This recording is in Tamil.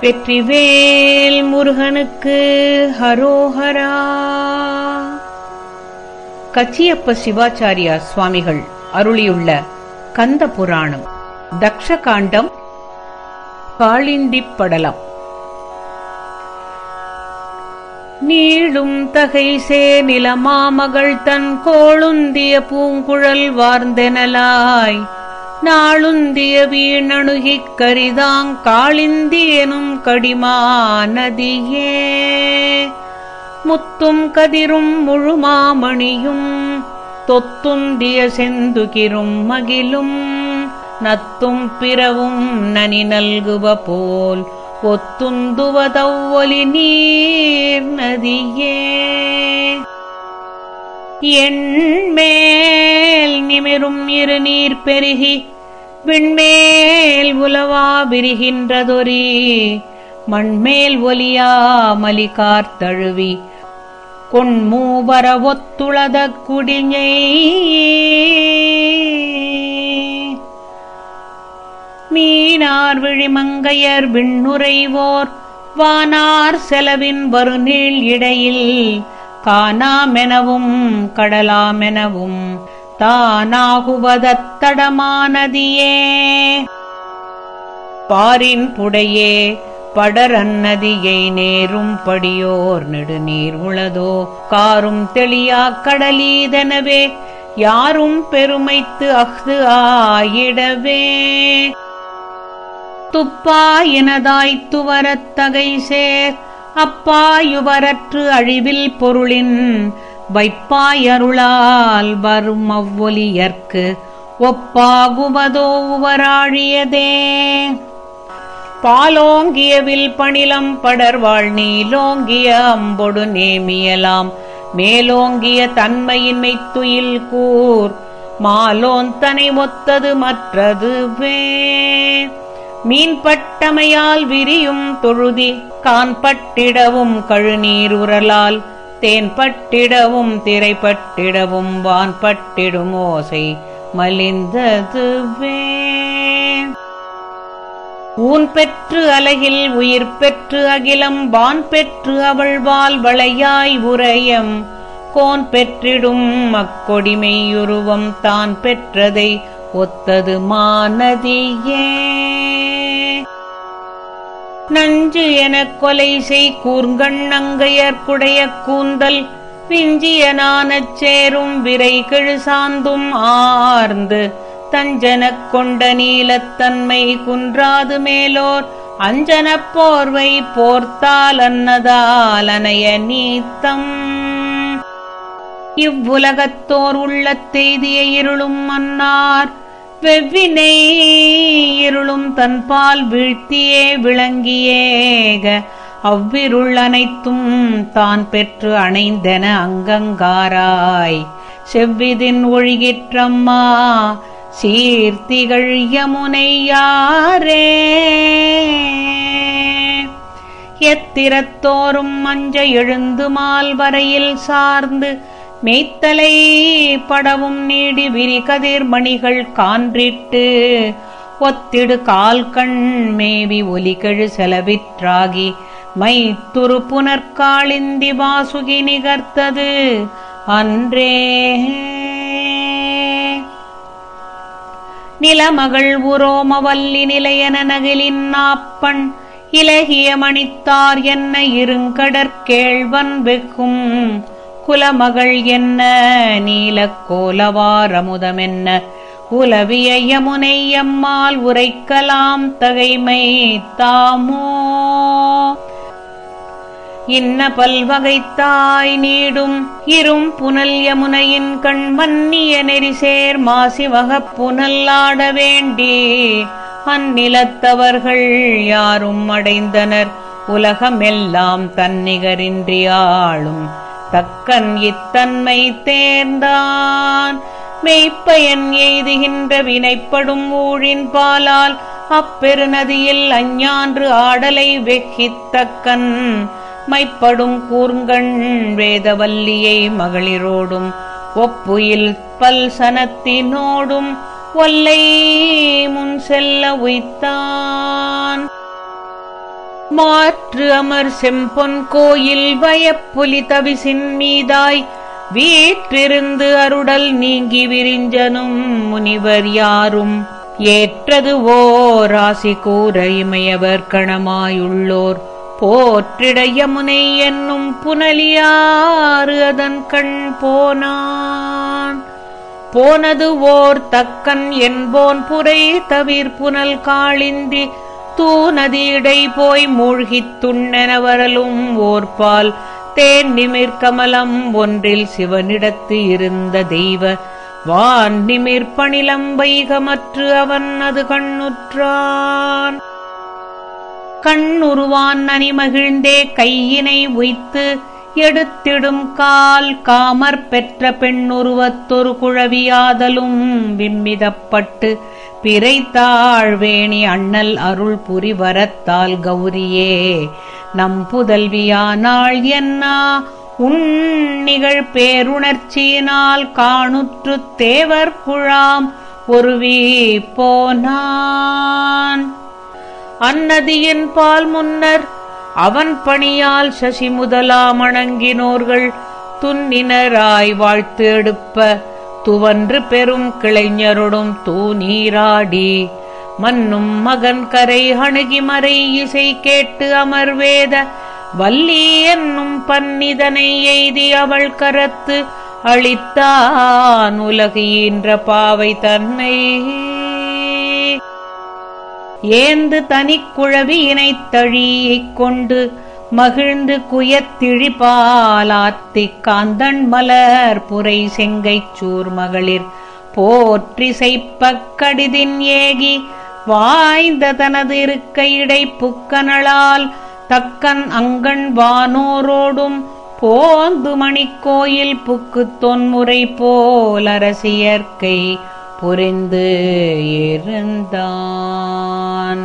வெற்றிவேல் முருகனுக்கு ஹரோஹரா. கச்சியப்ப சிவாச்சாரியா சுவாமிகள் அருளியுள்ள கந்த புராணம் தக்ஷகாண்டம் காளிந்திப் படலம் நீளும் தகை சேநில மாமகள் தன் கோளுந்திய பூங்குழல் வார்ந்தெனலாய். நாளுந்திய வீணணுகிக் கரிதாங் காளிந்தியனும் கடிமானதியே முத்தும் கதிரும் முழுமாமணியும் தொத்துந்திய செந்துகிரும் மகிலும் நத்தும் பிறவும் நனி நல்குவ போல் ஒத்துந்துவதவ்வொலி நீர் நதியே எண்மேல் நிமிரும் இரு நீர் பெருகி விண்மேல் உலவா விரிகின்றதொரி மண்மேல் ஒலியா மலிகார்த்தழுவி கொண்மூவர ஒத்துளத குடிஞை மீனார் விழிமங்கையர் விண்ணுரைவோர் வானார் செலவின் வருநீள் இடையில் காணாமெனவும் கடலாமெனவும் தானாகுவதத்தடமானதியே. பாரின் புடையே படரன்னதியை நேரும் படியோர் நெடுநீர் உளதோ. காரும் தெளியாக் கடலீதெனவே யாரும் பெருமைத்து அஃது ஆயிடவே. துப்பாயினதாய்த் துவரத் தகை சேர் அப்பாயுவரற்று அழிவில் பொருளின் வைப்பாயருளால் வரும் அவ்வொலியற்கு ஒப்பாகுவதோ உவராழியதே. பாலோங்கியவில் பணிலம் படர்வாள் நீலோங்கிய அம்பொடு நேமியலாம். மேலோங்கிய தன்மையின்மை துயில் கூர் மாலோன் தனை ஒத்தது மற்றதுவே. மீன்பட்டமையால் விரியும் தொழுதி கான்பட்டிடவும் கழுநீர் உரலால் தேன்பட்டிடவும் திரைப்பட்டிடவும் வான்பட்டிடும் ஓசை மலிந்ததுவே. ஊன் பெற்று அலகில் உயிர் பெற்று அகிலம் வான் பெற்று அவள்வால் வளையாய் உரையம் கோன் பெற்றிடும் அக்கொடிமையுருவம் தான் பெற்றதை ஒத்தது மானதியே. நஞ்சு எனக் கொலை செய் கூர்ங்கண்ணங்கையர்க்குடைய கூந்தல் விஞ்சியனானச் சேரும் விரை கெழு சாந்தும் ஆர்ந்து தஞ்சனக் கொண்ட நீலத்தன்மை குன்றாது மேலோர் அஞ்சனப் போர்வை போர்த்தால் அன்னதாலனைய நீத்தம். இவ்வுலகத்தோர் உள்ள தேதியை இருளும் மன்னார் வெவ்வினை இருளும் தன்பால் வீழ்த்தியே விளங்கியேக அவ்விருள் அனைத்தும் தான் பெற்று அணைந்தென அங்கங்காராய். செவ்விதின் ஒழுகிற்றம்மா சீர்த்திகள் யமுனை யாரே? எத்திரத்தோறும் மஞ்ச எழுந்து மால் வரையில் சார்ந்து மெய்த்தலை படவும் நீடி விரி கதிர்மணிகள் கான்றிட்டு ஒத்திடு கால் கண் மேவி ஒலிகழு செலவிற்றாகி மைத்துரு புனற்காளிந்தி வாசுகி நிகர்த்தது. அன்றே நிலமகள் உரோமவல்லி நிலையன நகிலின் நாப்பண் இலகிய மணித்தார் என்ன இருங்கடற்கேழ்வன் வெக்கும். குலமகள் என்ன? நீலக்கோலவாரமுதமென்ன உலவிய யமுனை எம்மால் உரைக்கலாம் தகைமை தாமோ? இன்ன பல்வகைத்தாய் நீடும் இரும் புனல் யமுனையின் கண் மன்னிய நெறிசேர் மாசிவகப் புனல்லாட வேண்டி அந்நிலத்தவர்கள் யாரும் அடைந்தனர். உலகமெல்லாம் தன்னிகரின்றி ஆளும். தக்கன் இத்தன்மை தேர்ந்தான். மெய்ப்பயன் எய்துகின்ற வினைப்படும் ஊழின் பாலால் அப்பெருநதியில் அஞ்ஞான்று ஆடலை வெக்கித்தக்கன் மைப்படும் கூர்ங்கண் வேதவல்லியை மகளிரோடும் ஒப்புயில் பல் சனத்தினோடும் ஒல்லை முன் செல்ல உய்த்தான். மாற்று அமர் செம்பொன் கோயில் வயப்புலி தவிசின் மீதாய் வீற்றிருந்து அருடல் நீங்கி விரிஞ்சனும் முனிவர் யாரும். ஏற்றது ஓர் ராசி கூற இமையவர் கணமாயுள்ளோர். போற்றிட யமுனை என்னும் புனலியாறு அதன் கண் போனான். போனது ஓர் தக்கன் என்போன் புரை தவிர் புனல் காளிந்தி தூ தூநதியிடை போய் மூழ்கித் துண்ணென வரலும் ஓர்பால் தேன் நிமிர்கமலம் ஒன்றில் சிவனிடத்து இருந்த தெய்வ வான் நிமிர் வைகமற்று அவன் அது கண்ணுற்றான். கண்ணுருவான் அணிமகிழ்ந்தே கையினை உய்த்து எடுத்திடும் கால் காமற் பெற்ற பெண்ணுருவத்தொரு குழவியாதலும் விம்மிதப்பட்டு பிறைத்தாழ்வேணி அண்ணல் அருள் புரிவரத்தால் கௌரியே. நம் புதல்வியானாள் என்னா? உண்ணிகள் பேருணர்ச்சியினால் காணுற்று தேவர் குழாம் ஒருவி போனான். அந்நதியின் பால் முன்னர் அவன் பணியால் சசி முதலாமணங்கினோர்கள் துன்னினராய் வாழ்த்து எடுப்ப. துவன்று பெரும் கிளைஞருடும் தூநீராடி. மன்னும் மகன் கரை அணுகி மறை இசை கேட்டு அமர்வேத. வல்லி என்னும் பன்னிதனை எய்தி அவள் கரத்து. அளித்தான் உலகின்ற பாவை தன்னை ஏந்து தனிக்குழவியினைத் தழியைக் கொண்டு மகிழ்ந்து குயத்திழிபாலாத்திக் காந்தன் மலர் புரை செங்கைச் சூர் மகளிர். போற்றி செய்ப்பக் கடிதின் ஏகி வாய்ந்த தனது இருக்கையிடை புக்கனளால் தக்கன் அங்கண் வானோரோடும் போந்து மணிக்கோயில் புக்குத் தொன்முறை போல் அரசியற்கை புரிந்து இருந்தான்.